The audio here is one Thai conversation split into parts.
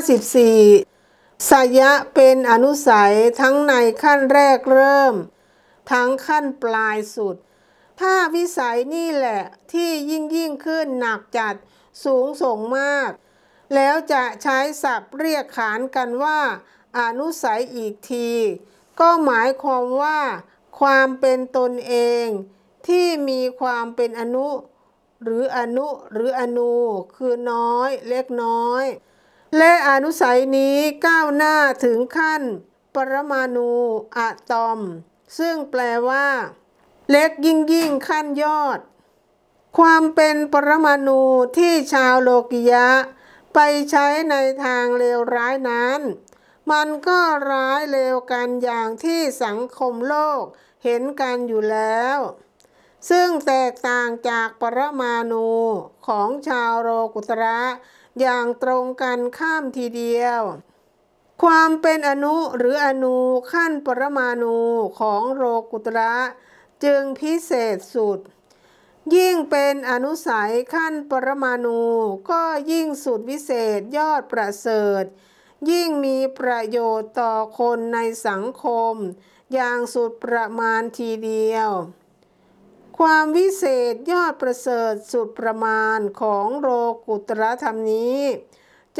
54สยะเป็นอนุสัยทั้งในขั้นแรกเริ่ม ทั้งขั้นปลายสุด ถ้าวิสัยนี่แหละที่ยิ่งยิ่งขึ้นหนักจัดสูงส่งมาก แล้วจะใช้ศัพท์เรียกขานกันว่า อนุสัยอีกที ก็หมายความว่า ความเป็นตนเอง ที่มีความเป็นอนุหรืออนุหรืออนูคือน้อยเล็กน้อย และอนุสัยนี้ก้าวหน้าถึงขั้น ปรมาณูอะตอม ซึ่งแปลว่า เล็กยิ่งยิ่งขั้นยอด ความเป็นปรมาณูที่ชาวโลกิยะ ไปใช้ในทางเลวร้ายนั้น มันก็ร้ายเลวกันอย่างที่สังคมโลกเห็นกันอยู่แล้ว ซึ่งแตกต่างจากปรมาณูของชาวโลกุตระ อย่างตรงกันข้ามทีเดียว ความเป็นอนุหรืออนูขั้นปรมาณูของโลกุตระจึงพิเศษสุด ยิ่งเป็นอนุสัยขั้นปรมาณูก็ยิ่งสุดวิเศษยอดประเสริฐ ยิ่งมีประโยชน์ต่อคนในสังคม อย่างสุดประมาณทีเดียว ความวิเศษยอดประเสริฐสุดประมาณของโลกุตรธรรมนี้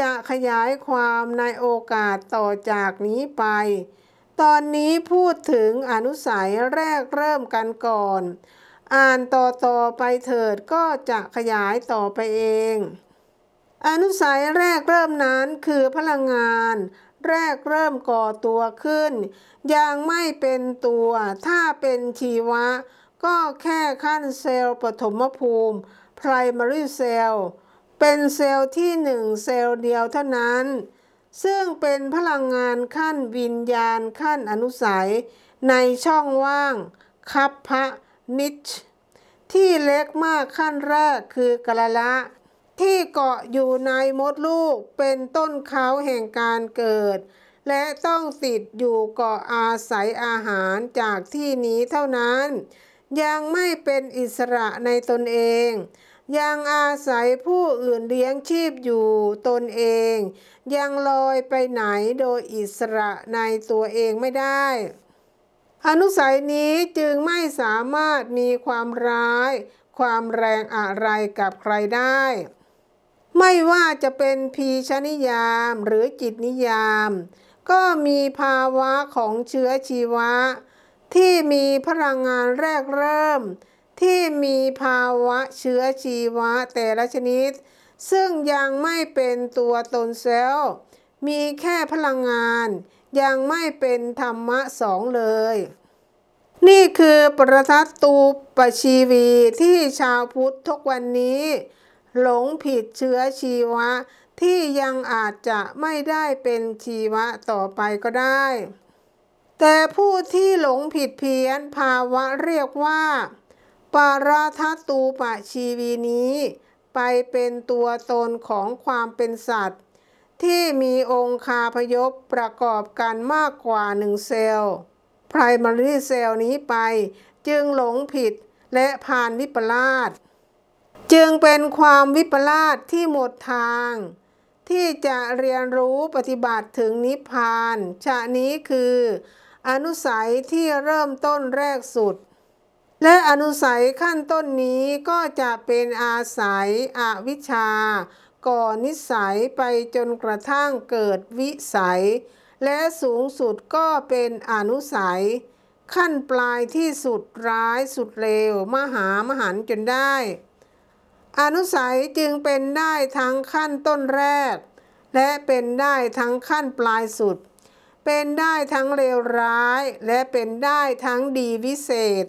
จะขยายความในโอกาสต่อจากนี้ไป ตอนนี้พูดถึงอนุสัยแรกเริ่มกันก่อน อ่านต่อต่อไปเถิดก็จะขยายต่อไปเอง อนุสัยแรกเริ่มนั้นคือพลังงานแรกเริ่มก่อตัวขึ้น ยังไม่เป็นตัว ถ้าเป็นชีวะ ก็แค่ขั้นเซลล์ปฐมภูมิ primary cell เป็นเซลล์ที่หนึ่งเซลล์เดียวเท่านั้น ซึ่งเป็นพลังงานขั้นวิญญาณขั้นอนุสัย ในช่องว่างคัพพะนิชที่เล็กมากขั้นแรกคือกะละละ ที่เกาะอยู่ในมดลูกเป็นต้นเขาแห่งการเกิด และต้องติดอยู่เกาะอาศัยอาหารจากที่นี้เท่านั้น ยังไม่เป็นอิสระในตนเอง ยังอาศัยผู้อื่นเลี้ยงชีพอยู่ตนเอง ยังลอยไปไหนโดยอิสระในตัวเองไม่ได้ อนุสัยนี้จึงไม่สามารถมีความร้าย ความแรงอะไรกับใครได้ ไม่ว่าจะเป็นพีชนิยามหรือจิตนิยาม ก็มีภาวะของเชื้อชีวะ ที่มีพลังงานแรกเริ่ม ที่มีภาวะเชื้อชีวะแต่ละชนิด ซึ่งยังไม่เป็นตัวตนเซลล์มีแค่พลังงาน ยังไม่เป็นธรรมะสองเลย นี่คือประทัดตูปชีวีที่ชาวพุทธทุกวันนี้ หลงผิดเชื้อชีวะ ที่ยังอาจจะไม่ได้เป็นชีวะต่อไปก็ได้ แต่ผู้ที่หลงผิดเพี้ยนภาวะเรียกว่าปาราทัตูปชีวีนี้ ไปเป็นตัวตนของความเป็นสัตว์ ที่มีองค์คาพยพประกอบกันมากกว่าหนึ่งเซลล์ primary cell นี้ไปจึงหลงผิดและผ่านวิปลาสจึงเป็นความวิปลาสที่หมดทาง ที่จะเรียนรู้ปฏิบัติถึงนิพพานชะนี้คือ อนุสัยที่เริ่มต้นแรกสุด และอนุสัยขั้นต้นนี้ก็จะเป็นอาศัยอวิชชา ก่อนนิสัยไปจนกระทั่งเกิดวิสัย และสูงสุดก็เป็นอนุสัย ขั้นปลายที่สุดร้ายสุดเลวมหามหันจนได้ อนุสัยจึงเป็นได้ทั้งขั้นต้นแรก และเป็นได้ทั้งขั้นปลายสุด เป็นได้ทั้งเลวร้ายและเป็นได้ทั้งดีวิเศษ